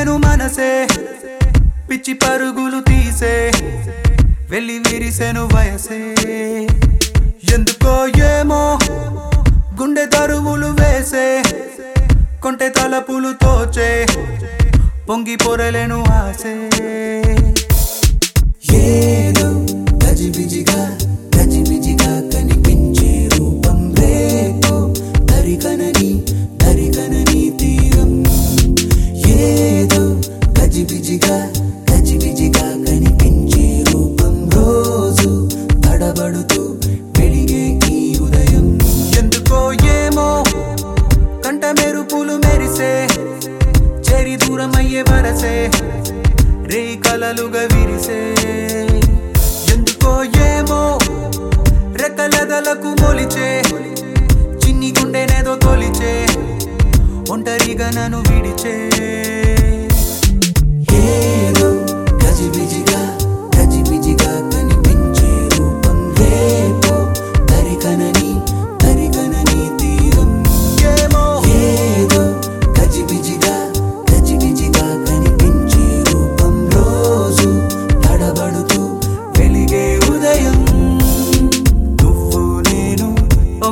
నేను మనసే పిచ్చి పరుగులు తీసే వెళ్ళి విరిసెను వయసే. ఎందుకో ఏమో గుండె తరువులు వేసే కొంటె తలపులు తోచే పొంగి పొరలేను ఆసే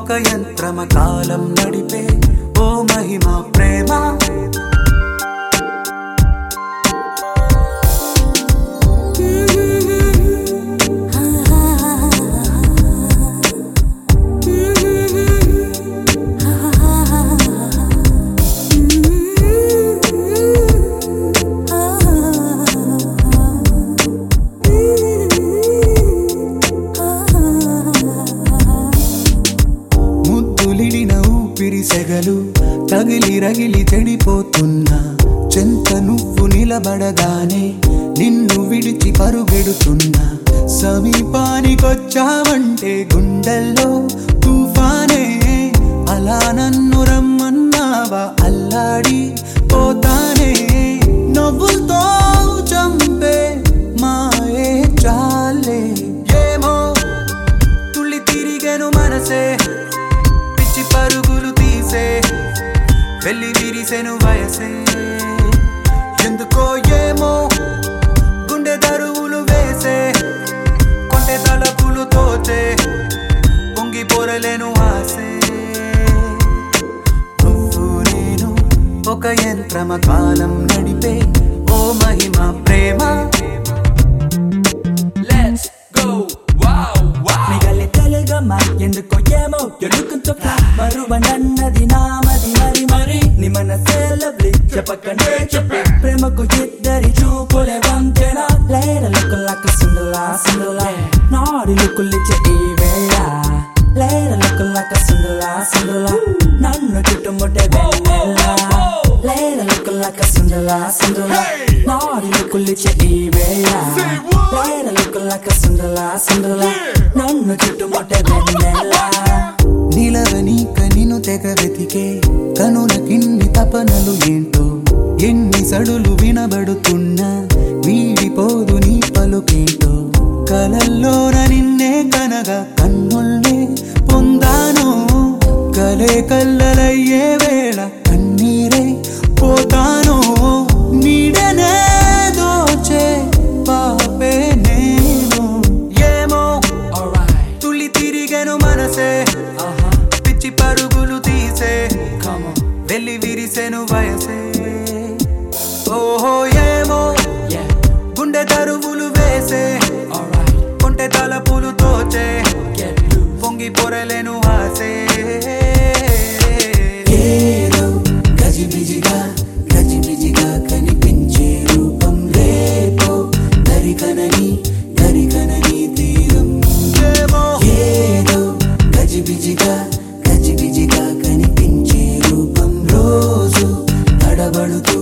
ఒక యంత్రమ కాలం నడిపే ఓ మహిమ ప్రేమ. ఊపిరి సెగలు తగిలి రగిలి చెడిపోతున్నా. చెంత నువ్వు నిలబడగానే నిన్ను విడిచి పరుగెడుతున్నా. సమీపానికొచ్చావంటే గుండెల్లో తుఫానే. అలా నన్ను రమ్మన్నావా అల్లాడి పోతానే. నవ్వుతో చంపే మాయే చాలే. ఏమో తుళ్ళి తిరిగను మనసే. వెళ్ళి విరిసెను వయసే. ఎందుకో ఏమో గుండె దరువులు వేసే కొంటె తలపులు తోచే పొంగి పొరలేను ఆసే నువ్వు నేను ఒక యంత్రమ కాలం నడిపే ఓ మహిమ ప్రేమ. ఎందుకో ఏమో ఎలుకుంటూ మరువ నన్నది లవ్లీ చెప్పకనే ప్రేమకు ఇద్దరి చూపులే వంతెన లేర లుక్కులక సుందలా సుందలా నాడి లుక్కులిచ్చే ఈ వేళ లేర లుక్కులక సుందలా సుందలా నన్ను చుట్టుముట్టే వెన్నెల లేర లుక్కులక సుందలా సుందలా నాడి లుక్కులిచ్చే ఈ వేళ లేర లుక్కులక సుందలా సుందలా నన్ను చుట్టుముట్టే వెన్నెల నీలవని కనిను తెగ వెతికే. కనుల కింది తపనలు ఏంటి సడులు వినబడుతున్నా వీడిపోదు నీ పలుకేంటో. కలల్లోన నిన్నే కనగా కన్నుల్నే పొందాను. కలే కల్లలయ్యే వేళ కన్నీరే పోతాను. నీడనే దోచే పాపే నేను. ఏమో? తిరిగెను మనసే. uh-huh, పిచ్చి పరుగులు తీసే. వెళ్ళి విరిసెను వయసే. ఓహో ఏమో గుండె దరువులు వేసే. కొంటె తలపులు తోచే. పొంగి పొరలేను ఆసే. గజిబిజిగా గజిబిజిగా కనిపించే రూపం రేపో. దరికనని దరికనని తీరం. ఏదో గజిబిజిగా గజిబిజిగా కనిపించే రూపం రోజు తడబడుతూ